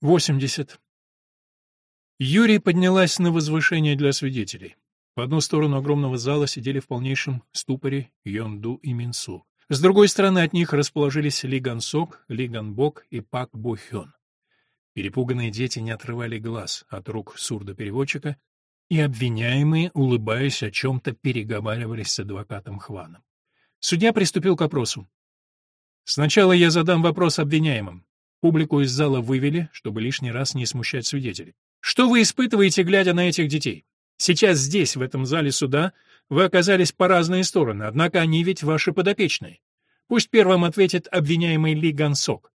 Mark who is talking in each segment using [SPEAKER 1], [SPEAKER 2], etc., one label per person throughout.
[SPEAKER 1] 80. Юрий поднялась на возвышение для свидетелей. По одну сторону огромного зала сидели в полнейшем ступоре Йонду и Минсу. С другой стороны от них расположились Ли Гансок, Ли Ганбок и Пак Бохён. Перепуганные дети не отрывали глаз от рук сурдопереводчика, и обвиняемые, улыбаясь о чем-то, переговаривались с адвокатом Хваном. Судья приступил к опросу. «Сначала я задам вопрос обвиняемым. Публику из зала вывели, чтобы лишний раз не смущать свидетелей. Что вы испытываете, глядя на этих детей? Сейчас здесь, в этом зале суда, вы оказались по разные стороны, однако они ведь ваши подопечные. Пусть первым ответит обвиняемый Ли Гансок.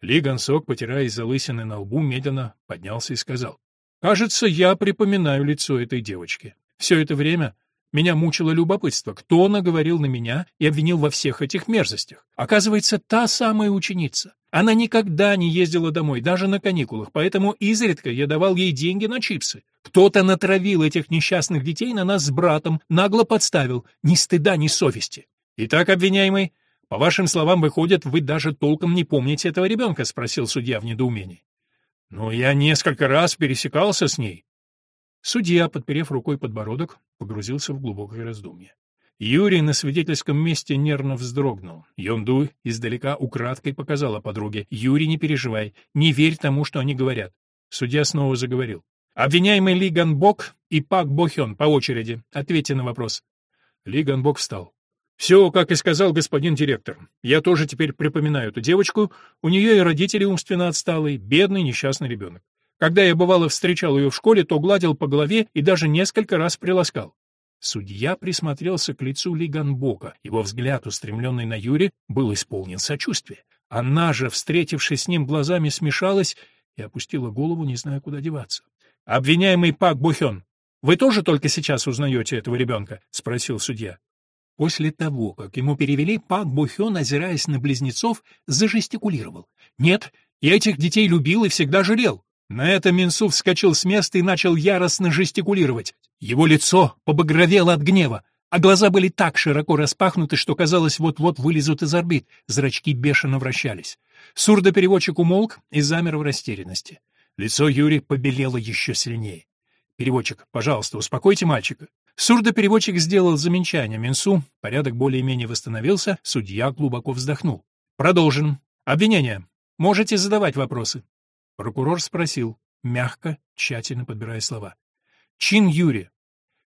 [SPEAKER 1] Ли Гансок, потирая залысины на лбу, медленно поднялся и сказал. «Кажется, я припоминаю лицо этой девочки. Все это время меня мучило любопытство, кто наговорил на меня и обвинил во всех этих мерзостях. Оказывается, та самая ученица. Она никогда не ездила домой, даже на каникулах, поэтому изредка я давал ей деньги на чипсы. Кто-то натравил этих несчастных детей на нас с братом, нагло подставил, ни стыда, ни совести. Итак, обвиняемый, по вашим словам, выходит, вы даже толком не помните этого ребенка, спросил судья в недоумении. Ну, я несколько раз пересекался с ней. Судья, подперев рукой подбородок, погрузился в глубокое раздумье. Юрий на свидетельском месте нервно вздрогнул. Йонду издалека украдкой показала подруге. «Юрий, не переживай, не верь тому, что они говорят». Судья снова заговорил. «Обвиняемый Ли Ганбок и Пак Бохён по очереди. Ответьте на вопрос». Ли Ганбок встал. «Все, как и сказал господин директор. Я тоже теперь припоминаю эту девочку. У нее и родители умственно отсталые, бедный несчастный ребенок. Когда я бывало встречал ее в школе, то гладил по голове и даже несколько раз приласкал. Судья присмотрелся к лицу Лиганбока. Его взгляд, устремленный на Юри, был исполнен сочувствия. Она же, встретившись с ним глазами, смешалась и опустила голову, не зная, куда деваться. «Обвиняемый Пак Бухен, вы тоже только сейчас узнаете этого ребенка?» — спросил судья. После того, как ему перевели, Пак Бухен, озираясь на близнецов, зажестикулировал. «Нет, я этих детей любил и всегда жалел. На это Минсу вскочил с места и начал яростно жестикулировать. Его лицо побагровело от гнева, а глаза были так широко распахнуты, что казалось, вот-вот вылезут из орбит, зрачки бешено вращались. Сурдопереводчик умолк и замер в растерянности. Лицо Юри побелело еще сильнее. «Переводчик, пожалуйста, успокойте мальчика». Сурдопереводчик сделал замечание Минсу, порядок более-менее восстановился, судья глубоко вздохнул. «Продолжим. Обвинение. Можете задавать вопросы». Прокурор спросил, мягко, тщательно подбирая слова. «Чин Юрий,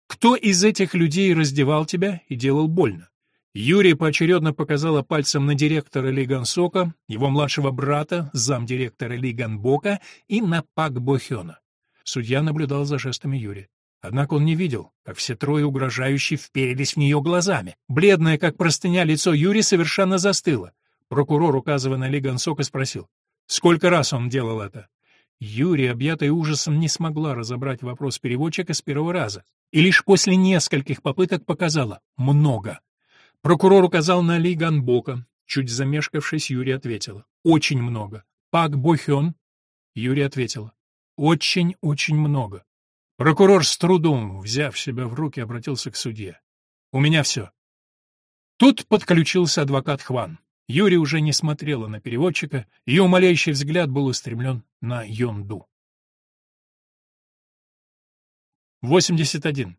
[SPEAKER 1] кто из этих людей раздевал тебя и делал больно?» Юрий поочередно показала пальцем на директора Ли Гансока, его младшего брата, замдиректора Ли Ганбока и на Пак Бохёна. Судья наблюдал за жестами Юрия. Однако он не видел, как все трое угрожающе вперились в нее глазами. Бледное, как простыня, лицо Юрия совершенно застыло. Прокурор, указывая на Ли Гансока, спросил. Сколько раз он делал это? Юрий, объятый ужасом, не смогла разобрать вопрос переводчика с первого раза, и лишь после нескольких попыток показала «много». Прокурор указал на Ли Ганбока. Чуть замешкавшись, Юрий ответила «Очень много». Пак Бохён? Юрий ответила «Очень-очень много». Прокурор с трудом, взяв себя в руки, обратился к судье. «У меня все». Тут подключился адвокат Хван. Юрий уже не смотрела на переводчика, ее умоляющий взгляд был устремлен на Йонду. 81.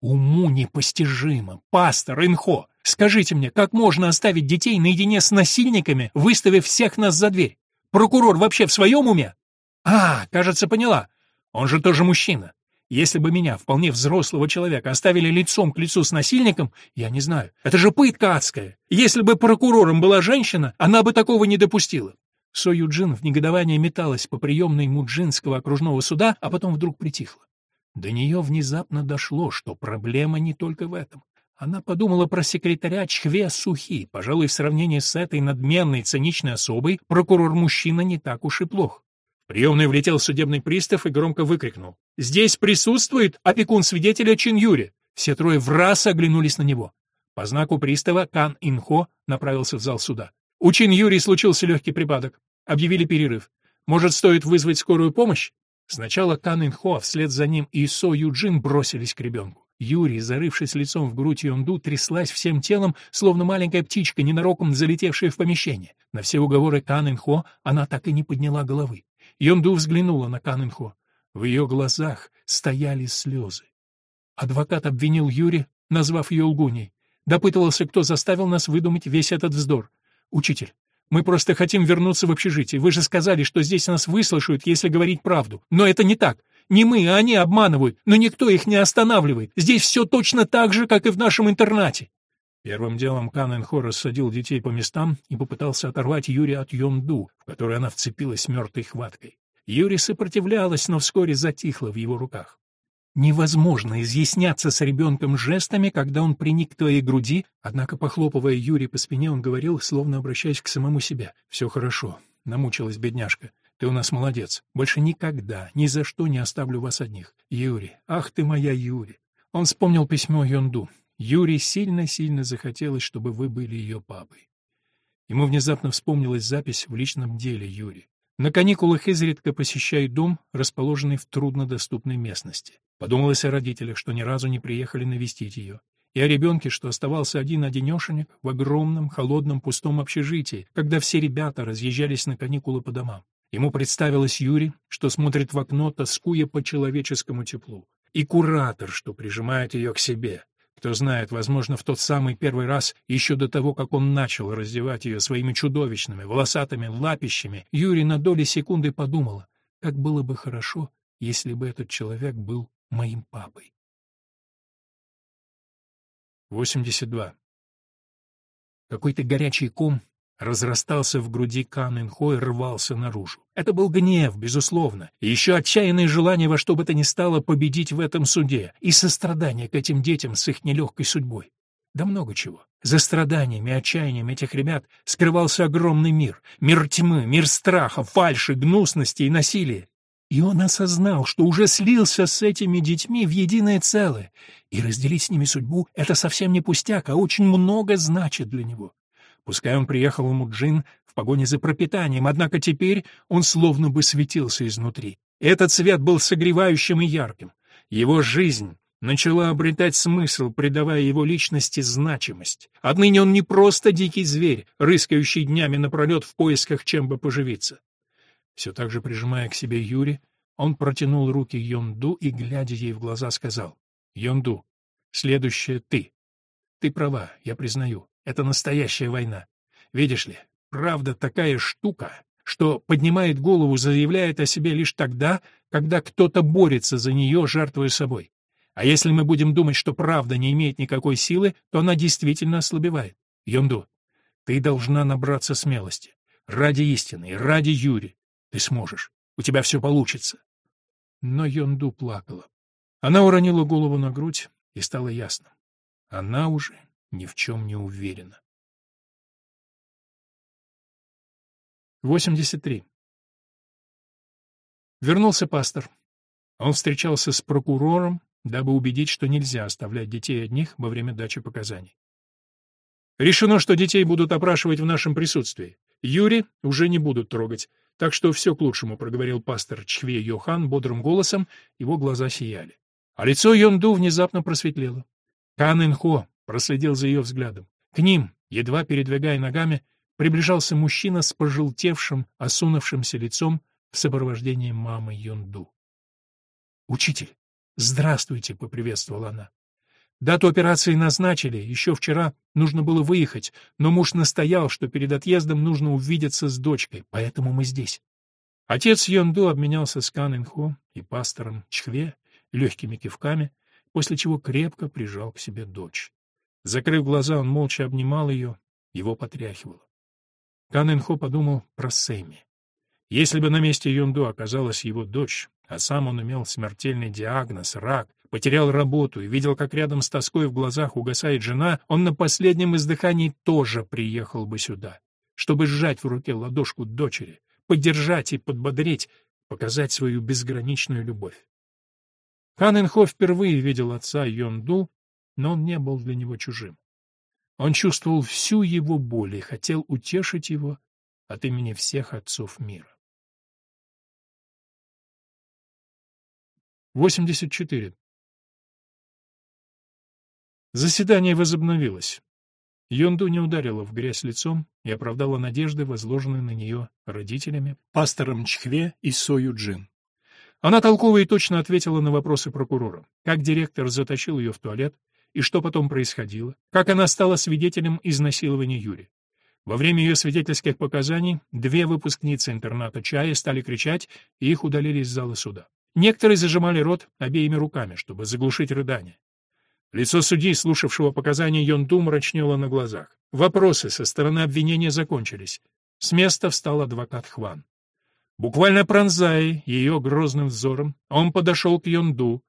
[SPEAKER 1] Уму непостижимо. Пастор Инхо, скажите мне, как можно оставить детей наедине с насильниками, выставив всех нас за дверь? Прокурор вообще в своем уме? А, кажется, поняла. Он же тоже мужчина. Если бы меня, вполне взрослого человека, оставили лицом к лицу с насильником, я не знаю. Это же пытка адская. Если бы прокурором была женщина, она бы такого не допустила. Со Юджин в негодовании металась по приемной Муджинского окружного суда, а потом вдруг притихла. До нее внезапно дошло, что проблема не только в этом. Она подумала про секретаря Чхве Сухи. Пожалуй, в сравнении с этой надменной, циничной особой, прокурор-мужчина не так уж и плох. В приемную влетел судебный пристав и громко выкрикнул. «Здесь присутствует опекун свидетеля Чин Юри!» Все трое в раз оглянулись на него. По знаку пристава Кан Инхо направился в зал суда. У Чин Юри случился легкий припадок. Объявили перерыв. Может, стоит вызвать скорую помощь? Сначала Кан Инхо, а вслед за ним и Со Юджин бросились к ребенку. Юрий, зарывшись лицом в грудь Йонду, тряслась всем телом, словно маленькая птичка, ненароком залетевшая в помещение. На все уговоры Кан Инхо она так и не подняла головы. Йонду взглянула на Кан Инхо. В ее глазах стояли слезы. Адвокат обвинил Юри, назвав ее лгуней. Допытывался, кто заставил нас выдумать весь этот вздор. «Учитель, мы просто хотим вернуться в общежитие. Вы же сказали, что здесь нас выслушают, если говорить правду. Но это не так. Не мы, а они обманывают, но никто их не останавливает. Здесь все точно так же, как и в нашем интернате. Первым делом Кан Энхо рассадил детей по местам и попытался оторвать Юрия от Йонду, в которой она вцепилась мертвой хваткой. Юрий сопротивлялась, но вскоре затихла в его руках. Невозможно изъясняться с ребенком жестами, когда он приник к твоей груди, однако, похлопывая Юрия по спине, он говорил, словно обращаясь к самому себе. «Все хорошо», — намучилась бедняжка. Ты у нас молодец. Больше никогда, ни за что не оставлю вас одних. Юрий, ах ты моя Юрий. Он вспомнил письмо Йонду. Юрий сильно-сильно захотелось, чтобы вы были ее папой. Ему внезапно вспомнилась запись в личном деле Юрия. На каникулах изредка посещает дом, расположенный в труднодоступной местности. Подумалось о родителях, что ни разу не приехали навестить ее, и о ребенке, что оставался один-одинешенек в огромном, холодном, пустом общежитии, когда все ребята разъезжались на каникулы по домам. Ему представилось Юрий, что смотрит в окно, тоскуя по человеческому теплу, и куратор, что прижимает ее к себе. Кто знает, возможно, в тот самый первый раз, еще до того, как он начал раздевать ее своими чудовищными, волосатыми лапищами, Юрий на доли секунды подумала, как было бы хорошо, если бы этот человек был моим папой. 82. Какой-то горячий ком разрастался в груди Кан Инхо и рвался наружу. Это был гнев, безусловно, и еще отчаянное желание во что бы то ни стало победить в этом суде, и сострадание к этим детям с их нелегкой судьбой. Да много чего. За страданиями и отчаянием этих ребят скрывался огромный мир. Мир тьмы, мир страха, фальши, гнусности и насилия. И он осознал, что уже слился с этими детьми в единое целое, и разделить с ними судьбу — это совсем не пустяк, а очень много значит для него. Пускай он приехал в Муджин в погоне за пропитанием, однако теперь он словно бы светился изнутри. Этот свет был согревающим и ярким. Его жизнь начала обретать смысл, придавая его личности значимость. Отныне он не просто дикий зверь, рыскающий днями напролет в поисках чем бы поживиться. Все так же прижимая к себе Юри, он протянул руки Йонду и, глядя ей в глаза, сказал, «Йонду, следующее ты. Ты права, я признаю. Это настоящая война. Видишь ли, правда такая штука, что поднимает голову, заявляет о себе лишь тогда, когда кто-то борется за нее, жертвуя собой. А если мы будем думать, что правда не имеет никакой силы, то она действительно ослабевает. Йонду, ты должна набраться смелости. Ради истины, ради Юри. Ты сможешь. У тебя все получится. Но Йонду плакала. Она уронила голову на грудь, и стало ясно. Она уже ни в чем не уверена. 83. Вернулся пастор. Он встречался с прокурором, дабы убедить, что нельзя оставлять детей одних во время дачи показаний. Решено, что детей будут опрашивать в нашем присутствии. Юри уже не будут трогать, так что все к лучшему, проговорил пастор Чхве Йохан бодрым голосом, его глаза сияли. А лицо Йонду внезапно просветлело. Кан Инхо проследил за ее взглядом. К ним, едва передвигая ногами, приближался мужчина с пожелтевшим, осунувшимся лицом в сопровождении мамы Йонду. «Учитель, здравствуйте!» — поприветствовала она. Дату операции назначили, еще вчера нужно было выехать, но муж настоял, что перед отъездом нужно увидеться с дочкой, поэтому мы здесь. Отец Йонду обменялся с Кан Инхо и пастором Чхве легкими кивками, после чего крепко прижал к себе дочь. Закрыв глаза, он молча обнимал ее, его потряхивало. Кан Инхо подумал про Сэмми. Если бы на месте Юнду оказалась его дочь, а сам он имел смертельный диагноз, рак, потерял работу и видел, как рядом с тоской в глазах угасает жена, он на последнем издыхании тоже приехал бы сюда, чтобы сжать в руке ладошку дочери, поддержать и подбодрить, показать свою безграничную любовь. Хан Инхо впервые видел отца Йонду но он не был для него чужим. Он чувствовал всю его боль и хотел утешить его от имени всех отцов мира. 84. Заседание возобновилось. Йонду не ударила в грязь лицом и оправдала надежды, возложенные на нее родителями, пастором Чхве и Сою Джин. Она толково и точно ответила на вопросы прокурора. Как директор заточил ее в туалет, и что потом происходило, как она стала свидетелем изнасилования Юри. Во время ее свидетельских показаний две выпускницы интерната Чая стали кричать, и их удалили из зала суда. Некоторые зажимали рот обеими руками, чтобы заглушить рыдание. Лицо судьи, слушавшего показания Йонду, мрачнело на глазах. Вопросы со стороны обвинения закончились. С места встал адвокат Хван. Буквально пронзая ее грозным взором, он подошел к Йонду.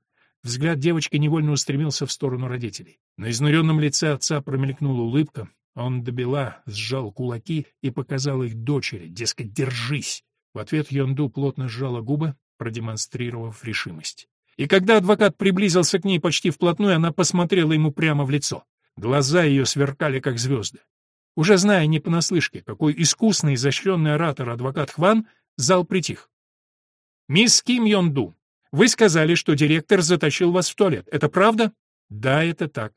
[SPEAKER 1] Взгляд девочки невольно устремился в сторону родителей. На изнуренном лице отца промелькнула улыбка. Он добила, сжал кулаки и показал их дочери, дескать, держись. В ответ Йонду плотно сжала губы, продемонстрировав решимость. И когда адвокат приблизился к ней почти вплотную, она посмотрела ему прямо в лицо. Глаза ее сверкали, как звезды. Уже зная не понаслышке, какой искусный и изощренный оратор адвокат Хван, зал притих. «Мисс Ким Йон вы сказали, что директор затащил вас в туалет. Это правда?» «Да, это так».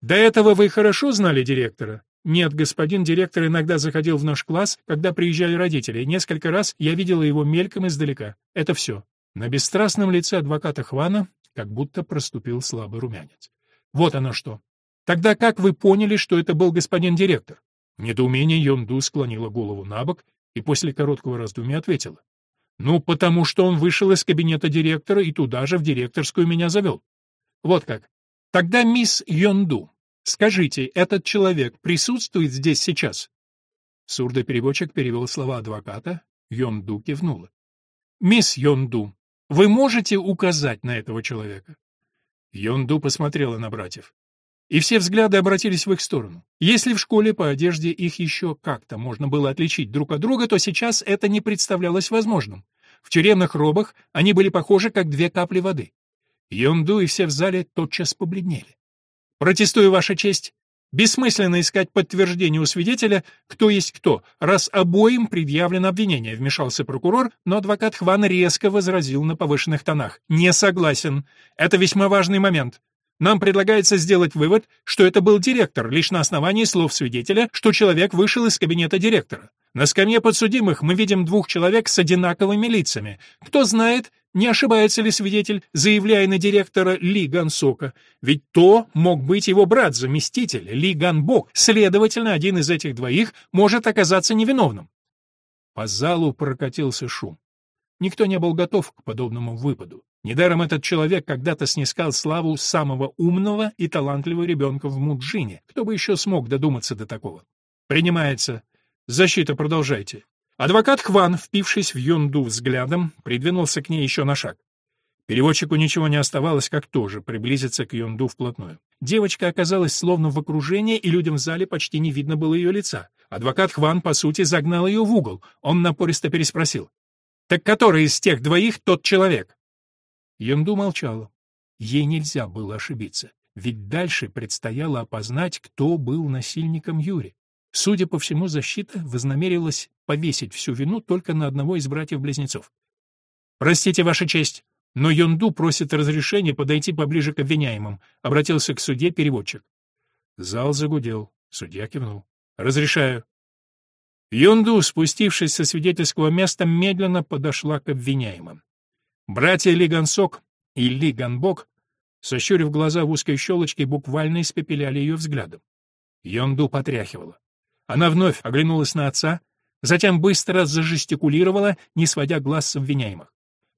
[SPEAKER 1] «До этого вы хорошо знали директора?» «Нет, господин директор иногда заходил в наш класс, когда приезжали родители, несколько раз я видела его мельком издалека. Это все». На бесстрастном лице адвоката Хвана как будто проступил слабый румянец. Вот оно что. Тогда как вы поняли, что это был господин директор? В недоумении Йонду склонила голову на бок и после короткого раздумья ответила. Ну, потому что он вышел из кабинета директора и туда же в директорскую меня завел. Вот как. Тогда, мисс Йонду, скажите, этот человек присутствует здесь сейчас? Сурдопереводчик перевел слова адвоката. Йонду кивнула. Мисс Йонду, вы можете указать на этого человека?» Йонду посмотрела на братьев. И все взгляды обратились в их сторону. Если в школе по одежде их еще как-то можно было отличить друг от друга, то сейчас это не представлялось возможным. В тюремных робах они были похожи, как две капли воды. Йонду и все в зале тотчас побледнели. «Протестую, Ваша честь. Бессмысленно искать подтверждение у свидетеля, кто есть кто, раз обоим предъявлено обвинение, вмешался прокурор, но адвокат Хван резко возразил на повышенных тонах. Не согласен. Это весьма важный момент. Нам предлагается сделать вывод, что это был директор, лишь на основании слов свидетеля, что человек вышел из кабинета директора. На скамье подсудимых мы видим двух человек с одинаковыми лицами. Кто знает, не ошибается ли свидетель, заявляя на директора Ли Гансока? Ведь то мог быть его брат-заместитель Ли Ганбок. Следовательно, один из этих двоих может оказаться невиновным. По залу прокатился шум. Никто не был готов к подобному выпаду. Недаром этот человек когда-то снискал славу самого умного и талантливого ребенка в Муджине. Кто бы еще смог додуматься до такого? Принимается. Защита, продолжайте. Адвокат Хван, впившись в Юнду взглядом, придвинулся к ней еще на шаг. Переводчику ничего не оставалось, как тоже приблизиться к Юнду вплотную. Девочка оказалась словно в окружении, и людям в зале почти не видно было ее лица. Адвокат Хван, по сути, загнал ее в угол. Он напористо переспросил. «Так который из тех двоих тот человек?» Юнду молчала. Ей нельзя было ошибиться, ведь дальше предстояло опознать, кто был насильником Юри. Судя по всему, защита вознамерилась повесить всю вину только на одного из братьев-близнецов. «Простите, Ваша честь, но Йонду просит разрешения подойти поближе к обвиняемым», — обратился к суде переводчик. Зал загудел. Судья кивнул. «Разрешаю». Йонду, спустившись со свидетельского места, медленно подошла к обвиняемым. Братья Ли Гансок и Ли сощурив глаза в узкой щелочке, буквально испепеляли ее взглядом. Йонду потряхивала. Она вновь оглянулась на отца, затем быстро зажестикулировала, не сводя глаз с обвиняемых.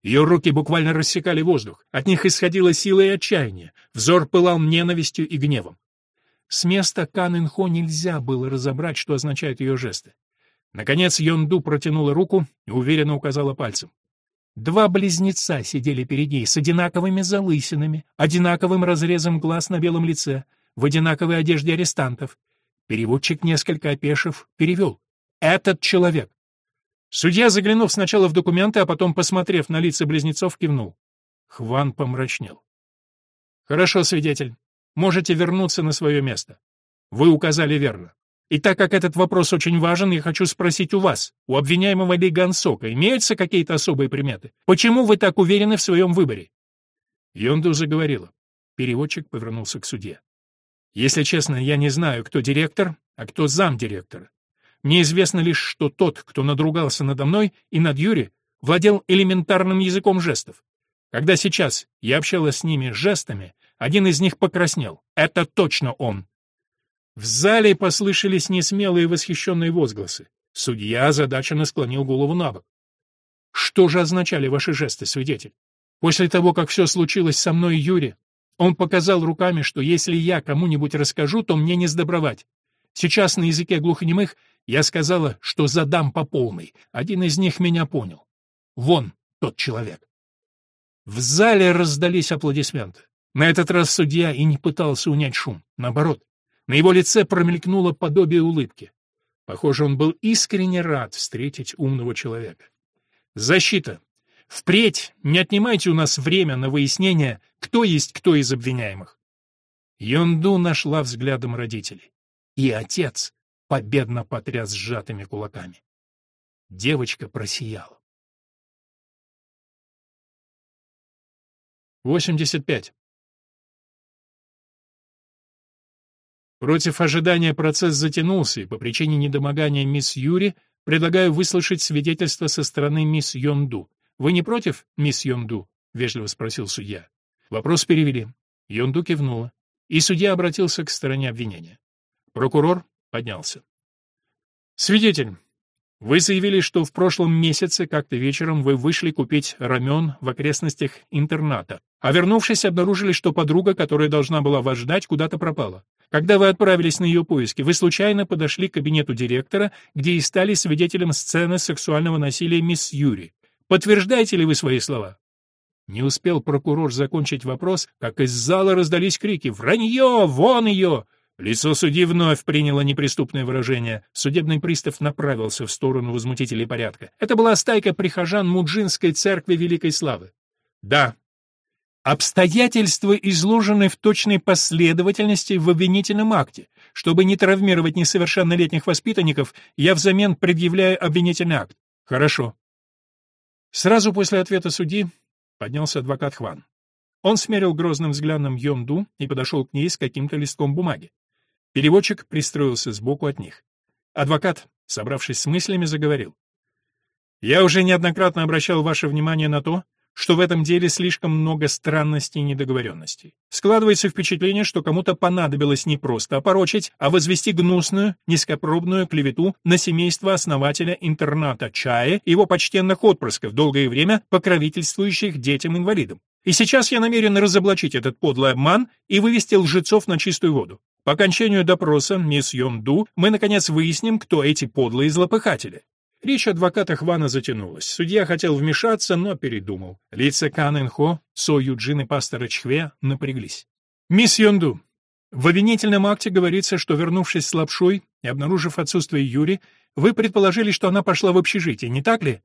[SPEAKER 1] Ее руки буквально рассекали воздух, от них исходила сила и отчаяние, взор пылал ненавистью и гневом. С места Кан Инхо нельзя было разобрать, что означают ее жесты. Наконец Йонду протянула руку и уверенно указала пальцем. Два близнеца сидели перед ней с одинаковыми залысинами, одинаковым разрезом глаз на белом лице, в одинаковой одежде арестантов, Переводчик, несколько опешив, перевел. «Этот человек!» Судья, заглянув сначала в документы, а потом, посмотрев на лица близнецов, кивнул. Хван помрачнел. «Хорошо, свидетель. Можете вернуться на свое место. Вы указали верно. И так как этот вопрос очень важен, я хочу спросить у вас, у обвиняемого Ли Гансока, имеются какие-то особые приметы? Почему вы так уверены в своем выборе?» Йонду заговорила. Переводчик повернулся к судье. Если честно, я не знаю, кто директор, а кто замдиректора. Мне известно лишь, что тот, кто надругался надо мной и над Юри, владел элементарным языком жестов. Когда сейчас я общалась с ними жестами, один из них покраснел. Это точно он. В зале послышались несмелые восхищенные возгласы. Судья озадаченно склонил голову на бок. «Что же означали ваши жесты, свидетель? После того, как все случилось со мной и Юри, он показал руками, что если я кому-нибудь расскажу, то мне не сдобровать. Сейчас на языке глухонемых я сказала, что задам по полной. Один из них меня понял. Вон тот человек. В зале раздались аплодисменты. На этот раз судья и не пытался унять шум. Наоборот, на его лице промелькнуло подобие улыбки. Похоже, он был искренне рад встретить умного человека. «Защита! Впредь не отнимайте у нас время на выяснение, кто есть кто из обвиняемых». Йонду нашла взглядом родителей. И отец победно потряс сжатыми кулаками. Девочка просияла. 85. Против ожидания процесс затянулся, и по причине недомогания мисс Юри предлагаю выслушать свидетельство со стороны мисс Йонду. Вы не против, мисс Йонду? вежливо спросил судья. Вопрос перевели. Йонду кивнула, и судья обратился к стороне обвинения. Прокурор поднялся. Свидетель, вы заявили, что в прошлом месяце как-то вечером вы вышли купить рамен в окрестностях интерната, а вернувшись, обнаружили, что подруга, которая должна была вас ждать, куда-то пропала. Когда вы отправились на ее поиски, вы случайно подошли к кабинету директора, где и стали свидетелем сцены сексуального насилия мисс Юри. Подтверждаете ли вы свои слова? Не успел прокурор закончить вопрос, как из зала раздались крики «Вранье! Вон ее!» Лицо судьи вновь приняло неприступное выражение. Судебный пристав направился в сторону возмутителей порядка. Это была стайка прихожан Муджинской церкви Великой Славы. Да, Обстоятельства изложены в точной последовательности в обвинительном акте. Чтобы не травмировать несовершеннолетних воспитанников, я взамен предъявляю обвинительный акт. Хорошо. Сразу после ответа судьи поднялся адвокат Хван. Он смерил грозным взглядом Йонду и подошел к ней с каким-то листком бумаги. Переводчик пристроился сбоку от них. Адвокат, собравшись с мыслями, заговорил. «Я уже неоднократно обращал ваше внимание на то, что в этом деле слишком много странностей и недоговоренностей. Складывается впечатление, что кому-то понадобилось не просто опорочить, а возвести гнусную, низкопробную клевету на семейство основателя интерната Чая и его почтенных отпрысков, долгое время покровительствующих детям-инвалидам. И сейчас я намерен разоблачить этот подлый обман и вывести лжецов на чистую воду. По окончанию допроса мисс Йон мы наконец выясним, кто эти подлые злопыхатели. Речь адвоката Хвана затянулась. Судья хотел вмешаться, но передумал. Лица Кан Эн Хо, Со Юджин и пастора Чхве напряглись. «Мисс Йонду, в обвинительном акте говорится, что, вернувшись с лапшой и обнаружив отсутствие Юри, вы предположили, что она пошла в общежитие, не так ли?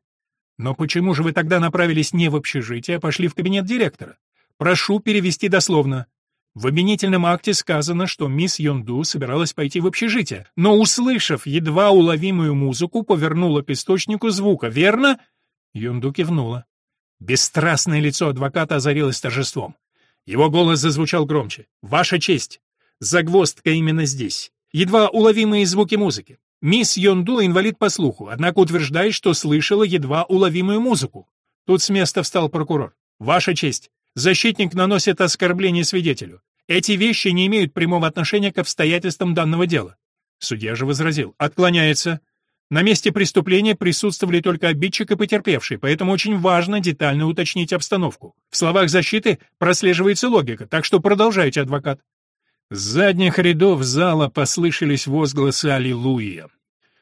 [SPEAKER 1] Но почему же вы тогда направились не в общежитие, а пошли в кабинет директора? Прошу перевести дословно. В обвинительном акте сказано, что мисс Йонду собиралась пойти в общежитие, но, услышав едва уловимую музыку, повернула к источнику звука, верно? Йонду кивнула. Бесстрастное лицо адвоката озарилось торжеством. Его голос зазвучал громче. «Ваша честь! Загвоздка именно здесь. Едва уловимые звуки музыки. Мисс Йонду инвалид по слуху, однако утверждает, что слышала едва уловимую музыку. Тут с места встал прокурор. Ваша честь, Защитник наносит оскорбление свидетелю. Эти вещи не имеют прямого отношения к обстоятельствам данного дела. Судья же возразил. Отклоняется. На месте преступления присутствовали только обидчик и потерпевший, поэтому очень важно детально уточнить обстановку. В словах защиты прослеживается логика, так что продолжайте, адвокат. С задних рядов зала послышались возгласы «Аллилуйя».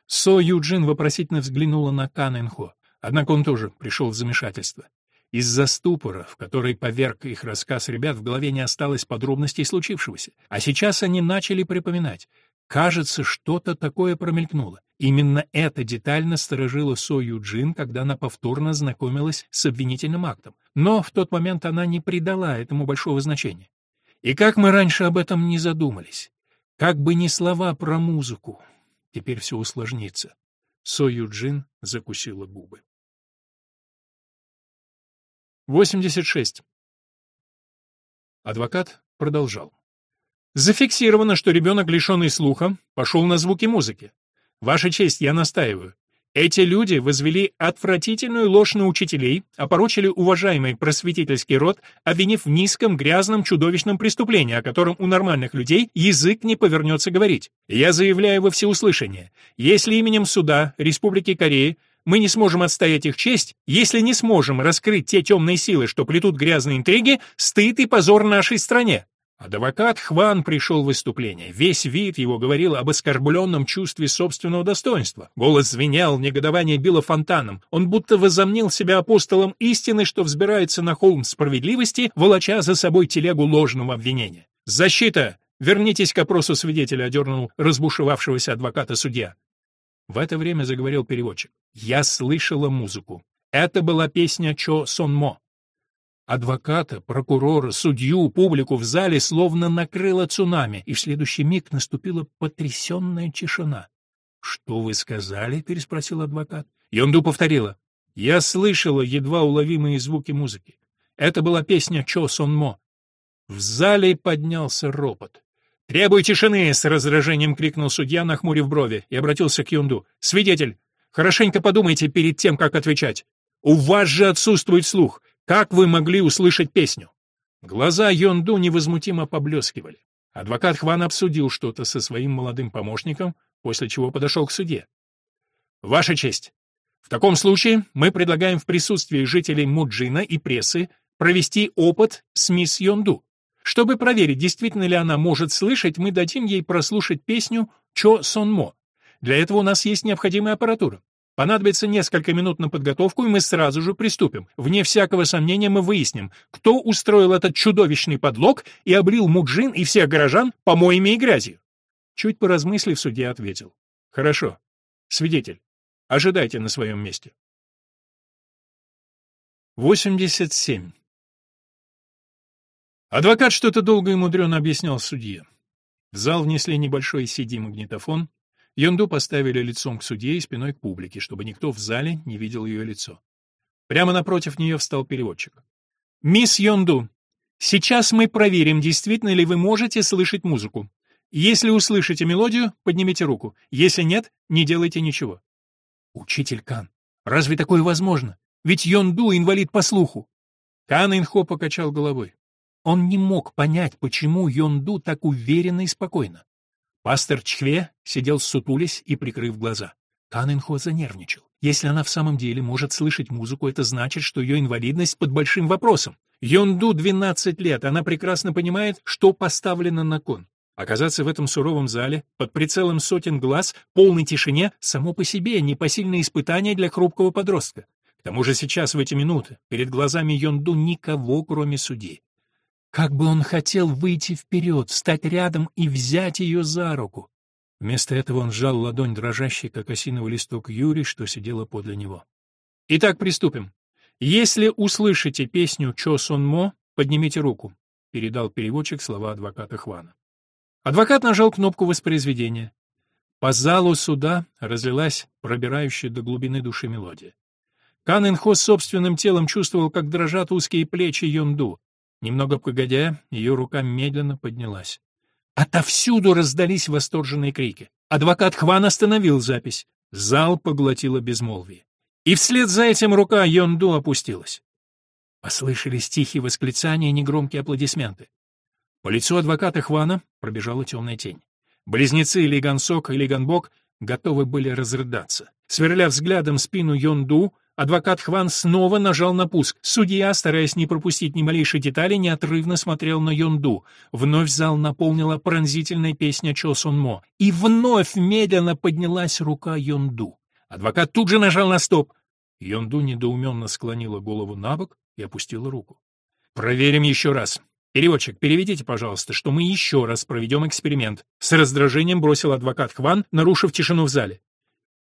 [SPEAKER 1] Со Юджин вопросительно взглянула на Кан Энхо, однако он тоже пришел в замешательство. Из-за ступора, в который поверг их рассказ ребят, в голове не осталось подробностей случившегося. А сейчас они начали припоминать. Кажется, что-то такое промелькнуло. Именно эта деталь насторожила Со Юджин, когда она повторно знакомилась с обвинительным актом. Но в тот момент она не придала этому большого значения. И как мы раньше об этом не задумались? Как бы ни слова про музыку. Теперь все усложнится. Со Юджин закусила губы. 86. Адвокат продолжал. Зафиксировано, что ребенок, лишенный слуха, пошел на звуки музыки. Ваша честь, я настаиваю. Эти люди возвели отвратительную ложь на учителей, опорочили уважаемый просветительский род, обвинив в низком, грязном, чудовищном преступлении, о котором у нормальных людей язык не повернется говорить. Я заявляю во всеуслышание, если именем суда Республики Кореи мы не сможем отстоять их честь, если не сможем раскрыть те темные силы, что плетут грязные интриги, стыд и позор нашей стране. Адвокат Хван пришел в выступление. Весь вид его говорил об оскорбленном чувстве собственного достоинства. Голос звенел, негодование било фонтаном. Он будто возомнил себя апостолом истины, что взбирается на холм справедливости, волоча за собой телегу ложного обвинения. «Защита! Вернитесь к опросу свидетеля», — одернул разбушевавшегося адвоката судья. В это время заговорил переводчик. «Я слышала музыку. Это была песня Чо Сон Мо. Адвоката, прокурора, судью, публику в зале словно накрыло цунами, и в следующий миг наступила потрясенная тишина. «Что вы сказали?» — переспросил адвокат. Йонду повторила. «Я слышала едва уловимые звуки музыки. Это была песня Чо Сон Мо». В зале поднялся ропот. «Требуй тишины!» — с раздражением крикнул судья, нахмурив брови, и обратился к Йонду. «Свидетель, хорошенько подумайте перед тем, как отвечать. У вас же отсутствует слух. Как вы могли услышать песню? Глаза Йонду невозмутимо поблескивали. Адвокат Хван обсудил что-то со своим молодым помощником, после чего подошел к суде. Ваша честь, в таком случае мы предлагаем в присутствии жителей Муджина и прессы провести опыт с мисс Йонду. Чтобы проверить, действительно ли она может слышать, мы дадим ей прослушать песню Чо Сон Мо. Для этого у нас есть необходимая аппаратура. Понадобится несколько минут на подготовку, и мы сразу же приступим. Вне всякого сомнения мы выясним, кто устроил этот чудовищный подлог и облил Муджин и всех горожан помоями и грязью. Чуть поразмыслив, судья ответил. Хорошо. Свидетель, ожидайте на своем месте. 87. Адвокат что-то долго и мудрено объяснял судье. В зал внесли небольшой CD-магнитофон, Йонду поставили лицом к судье и спиной к публике, чтобы никто в зале не видел ее лицо. Прямо напротив нее встал переводчик. «Мисс Йонду, сейчас мы проверим, действительно ли вы можете слышать музыку. Если услышите мелодию, поднимите руку. Если нет, не делайте ничего». «Учитель Кан, разве такое возможно? Ведь Йонду инвалид по слуху». Кан Инхо покачал головой. Он не мог понять, почему Йонду так уверенно и спокойно. Пастор Чхве сидел сутулясь и прикрыв глаза. Канэнхо занервничал. Если она в самом деле может слышать музыку, это значит, что ее инвалидность под большим вопросом. Йонду 12 лет, она прекрасно понимает, что поставлено на кон. Оказаться в этом суровом зале, под прицелом сотен глаз, полной тишине, само по себе непосильное испытание для хрупкого подростка. К тому же сейчас, в эти минуты, перед глазами Йонду никого, кроме судьи. Как бы он хотел выйти вперед, встать рядом и взять ее за руку. Вместо этого он сжал ладонь дрожащей, как осиновый листок Юри, что сидела подле него. «Итак, приступим. Если услышите песню Чо Сон Мо, поднимите руку», — передал переводчик слова адвоката Хвана. Адвокат нажал кнопку воспроизведения. По залу суда разлилась пробирающая до глубины души мелодия. Кан Инхо собственным телом чувствовал, как дрожат узкие плечи Йонду. Немного погодя, ее рука медленно поднялась. Отовсюду раздались восторженные крики. Адвокат Хван остановил запись. Зал поглотило безмолвие. И вслед за этим рука Йонду опустилась. Послышались тихие восклицания и негромкие аплодисменты. По лицу адвоката Хвана пробежала темная тень. Близнецы Ли Гансок и Ли Ганбок готовы были разрыдаться. Сверля взглядом спину Йонду, Адвокат Хван снова нажал на пуск. Судья, стараясь не пропустить ни малейшей детали, неотрывно смотрел на Йонду. Вновь зал наполнила пронзительная песня Чо Сон Мо. И вновь медленно поднялась рука Йонду. Адвокат тут же нажал на стоп. Йонду недоуменно склонила голову на бок и опустила руку. «Проверим еще раз. Переводчик, переведите, пожалуйста, что мы еще раз проведем эксперимент». С раздражением бросил адвокат Хван, нарушив тишину в зале.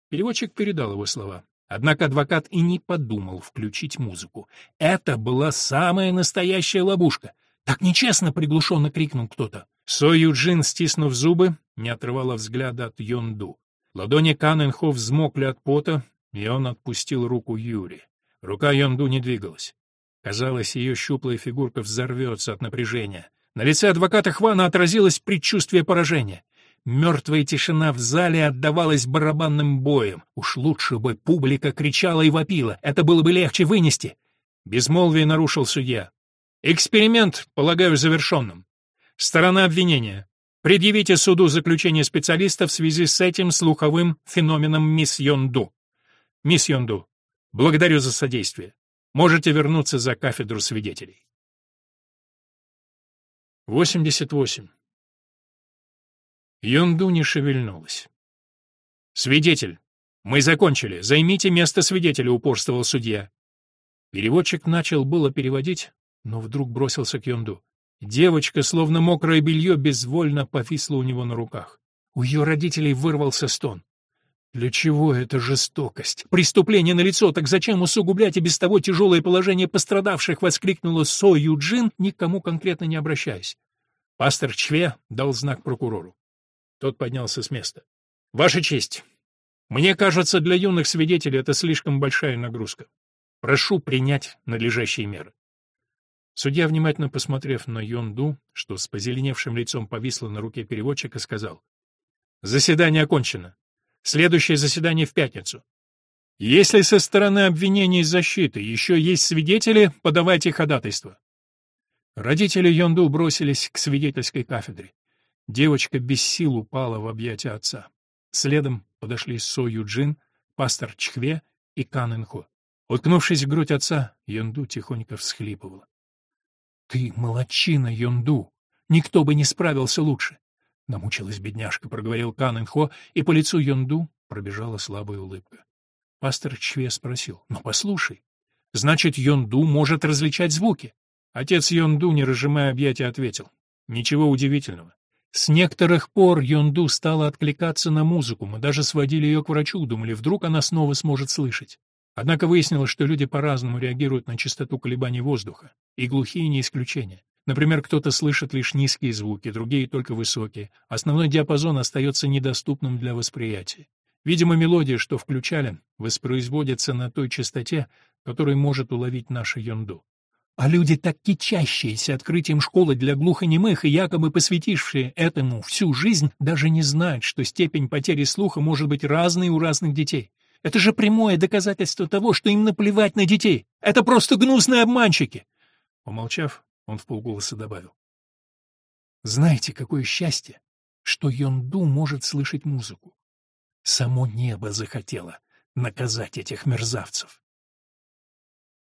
[SPEAKER 1] Переводчик передал его слова. Однако адвокат и не подумал включить музыку. Это была самая настоящая ловушка. «Так нечестно!» — приглушенно крикнул кто-то. Со Юджин, стиснув зубы, не отрывала взгляда от Йонду. Ладони Каненхо взмокли от пота, и он отпустил руку Юри. Рука Йонду не двигалась. Казалось, ее щуплая фигурка взорвется от напряжения. На лице адвоката Хвана отразилось предчувствие поражения. Мертвая тишина в зале отдавалась барабанным боем. Уж лучше бы публика кричала и вопила. Это было бы легче вынести. Безмолвие нарушил судья. Эксперимент, полагаю, завершенным. Сторона обвинения. Предъявите суду заключение специалиста в связи с этим слуховым феноменом мисс Йонду. Мисс Йонду, благодарю за содействие. Можете вернуться за кафедру свидетелей. 88. Йонду не шевельнулась. «Свидетель! Мы закончили. Займите место свидетеля», — упорствовал судья. Переводчик начал было переводить, но вдруг бросился к Йонду. Девочка, словно мокрое белье, безвольно повисла у него на руках. У ее родителей вырвался стон. Для чего эта жестокость? Преступление на лицо, так зачем усугублять и без того тяжелое положение пострадавших, воскликнула Со Юджин, никому конкретно не обращаясь. Пастор Чве дал знак прокурору. Тот поднялся с места. Ваша честь, мне кажется, для юных свидетелей это слишком большая нагрузка. Прошу принять надлежащие меры. Судья, внимательно посмотрев на Йонду, что с позеленевшим лицом повисло на руке переводчика, сказал. «Заседание окончено. Следующее заседание в пятницу. Если со стороны обвинения и защиты еще есть свидетели, подавайте ходатайство». Родители Йонду бросились к свидетельской кафедре. Девочка без сил упала в объятия отца. Следом подошли Со Юджин, пастор Чхве и Кан Инхо. Уткнувшись в грудь отца, Йонду тихонько всхлипывала. «Ты молодчина, Йонду! Никто бы не справился лучше!» Намучилась бедняжка, проговорил Канэнхо, и по лицу Йонду пробежала слабая улыбка. Пастор Чве спросил, «Ну, послушай, значит, Йонду может различать звуки?» Отец Йонду, не разжимая объятия, ответил, «Ничего удивительного. С некоторых пор Йонду стала откликаться на музыку, мы даже сводили ее к врачу, думали, вдруг она снова сможет слышать. Однако выяснилось, что люди по-разному реагируют на частоту колебаний воздуха, и глухие не исключение. Например, кто-то слышит лишь низкие звуки, другие только высокие. Основной диапазон остается недоступным для восприятия. Видимо, мелодия, что включали, воспроизводится на той частоте, которую может уловить наша Йонду. А люди, так кичащиеся открытием школы для глухонемых и якобы посвятившие этому всю жизнь, даже не знают, что степень потери слуха может быть разной у разных детей. Это же прямое доказательство того, что им наплевать на детей. Это просто гнусные обманщики. Помолчав, он вполголоса добавил. Знаете, какое счастье, что Йонду может слышать музыку. Само небо захотело наказать этих мерзавцев.